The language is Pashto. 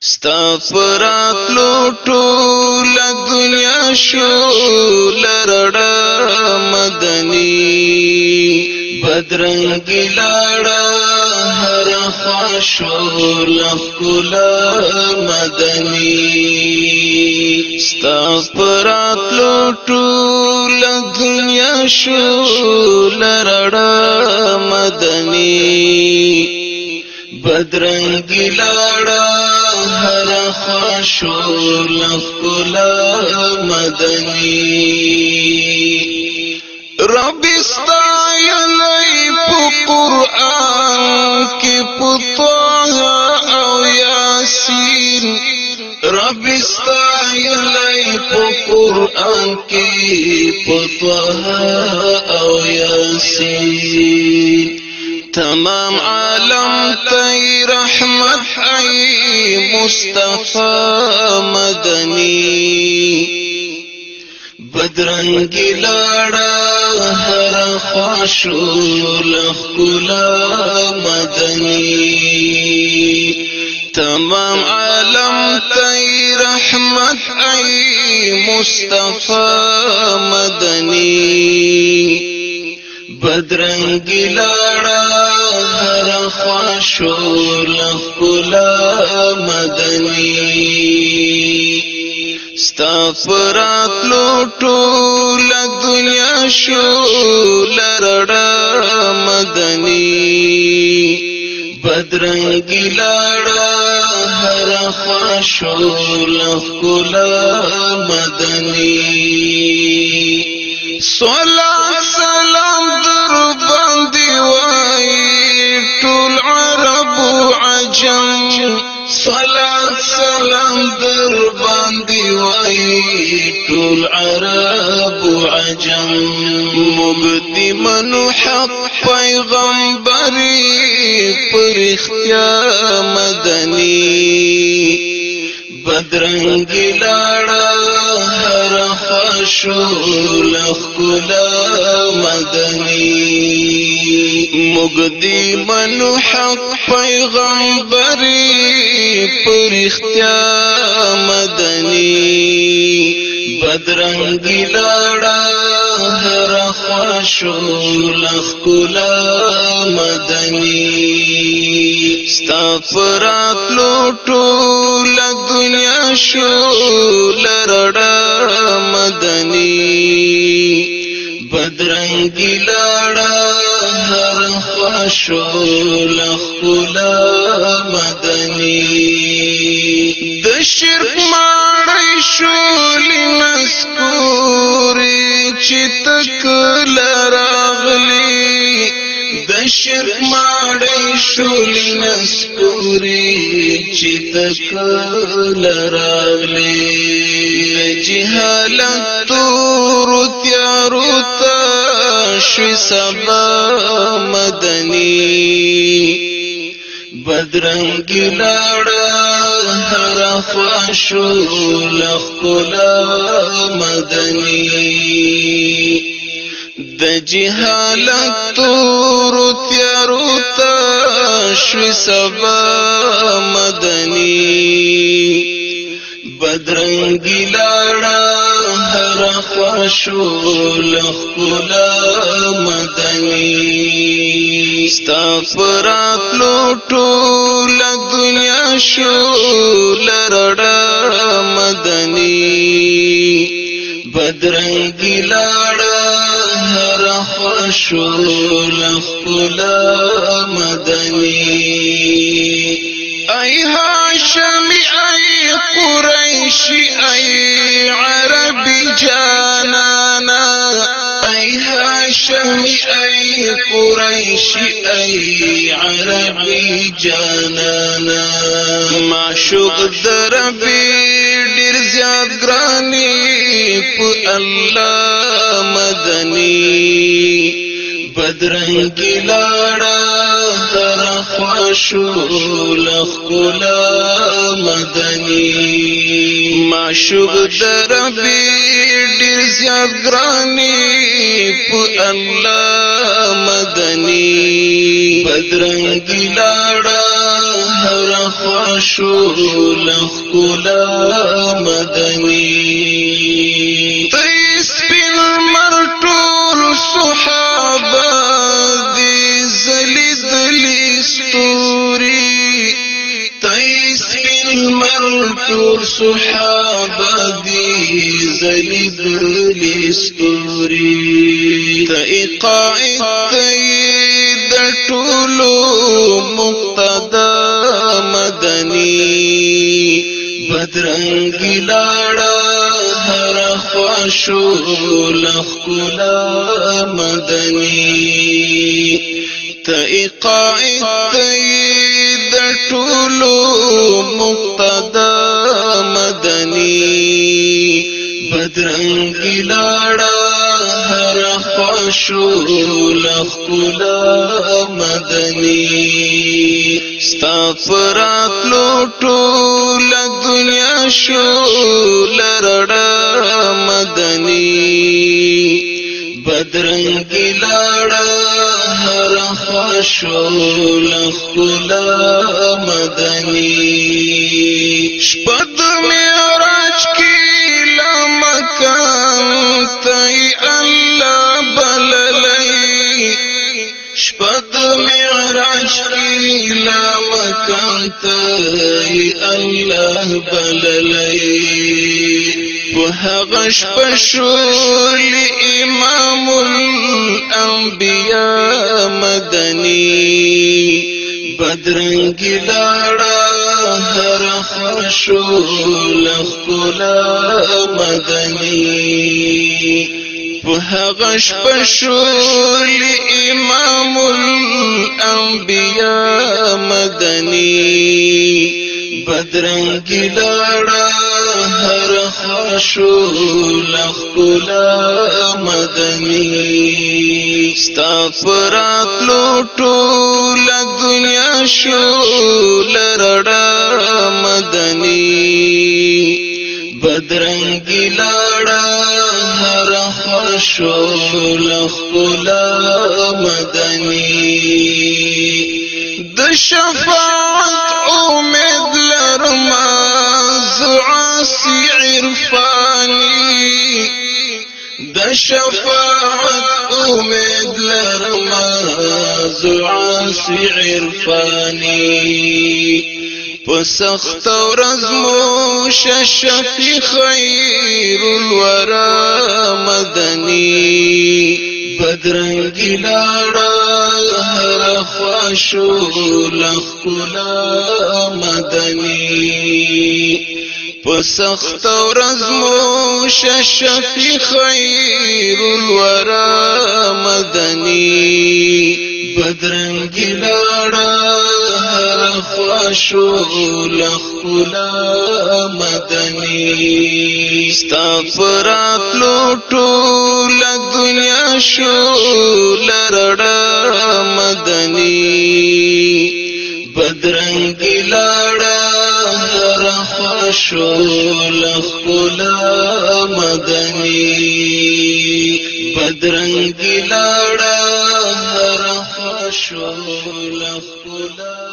ستفرات لوټو لا دنیا شو لړړ مدني بدرنګ لاړ هر خوشو لخل مدني ستفرات لوټو لا دنیا شو لړړ مدني بدرنګ لاړ شور لخلا مدني رب استعي لي قرآن کی پتوها او یاسین رب استعي لي قرآن کی پتوها او یاسین تمام عالم تی رحمت ای مصطفی مدنی بدرنگی لارا هر خواشو لخکلا مدنی تمام عالم تی رحمت ای مصطفی مدنی بدرنگی لارا خوشور لخلا مدنی ستافرات لوٹو لدنیا شو لرڑا مدنی بدرنگی لڑا هر خوشور لخلا مدنی سولا عرب عجم مبدی منو حق پیغمبری پر اختیا مدنی بدرنگی لاړه هر خشول خلا مدني مقدي من حق پیغمبري پر اختیا مدني بدرنگی لاړه هر خواشو لخ کلا مدني استغفرات لوټو لک دنیا شو لرړه مدني بدرنگی لاړه هر خواشو لخ کلا ټول نسپوري چې تکل راغلي جهالت تور تیارو ته شو سبا مدني بدرنګی لاړه هر خوشو لخلا مدني د جهالت تور تیارو ته شو سبا مدني بدرنګی لاړه هر خوشو لخلا مدني استغفرات لوټو ل دنیا شو لرړه مدني بدرنګی لاړه زهر خوشول خلا مدني اي هاشمي اي قريشي اي عربي جانانا اي هاشمي اي قريشي اي عربي جانانا معشوق دربي زیاد گرانی پو اللہ مدنی بدرنگی لارا ترخواشو لخکولا مدنی معشوق دربی ډیر زیاد گرانی پو اللہ مدنی بدرنگی لارا خوشو لخکولا مدنی تیس پین مرطول صحابہ دی زلی دلی سطوری تیس پین مرطول صحابہ دی زلی دلی سطوری تا اقاعد تید ٹولو بدرنګي لاړه هر خواشو لخلا مدني تقائد د ټولو مقتدا مدني بدرنګي لاړه هر خواشو لخلا مدني ستا فرات لو ټول شول خلا مدني شپد معراج کې لمکان تای الله بللای شپد معراج کې لمکان تای الله بللای وهغش بشول امام الله الانبیاء مدنی بدرنگی لارا هر خرشو لخکولا مدنی بهغش بشول امام الانبیاء مدنی بدرنگی لارا هر شول خلا مدني ستا پرات لوټو لا دنیا شول رړا مدني بدرنګ لاړا هر خوشول خلا مدني د شفاعت امید لرما زعاسیه عرفانی د شفاعت امید لرم زعاسی عرفانی پسخت ورزمو ششفی خیر الورا مدنی بدرنگی لارا هر خواشو لخکلا مدنی پسخت ورزمو ششفی خیر الورا مدنی بدرنگی لارا هر خواشو لخلا مدنی ستافرات لوٹو لدنیا شو لرڑا مدنی بدرنگ شو لخلا مدني بدرنګ لاړه هر خوشو لخلا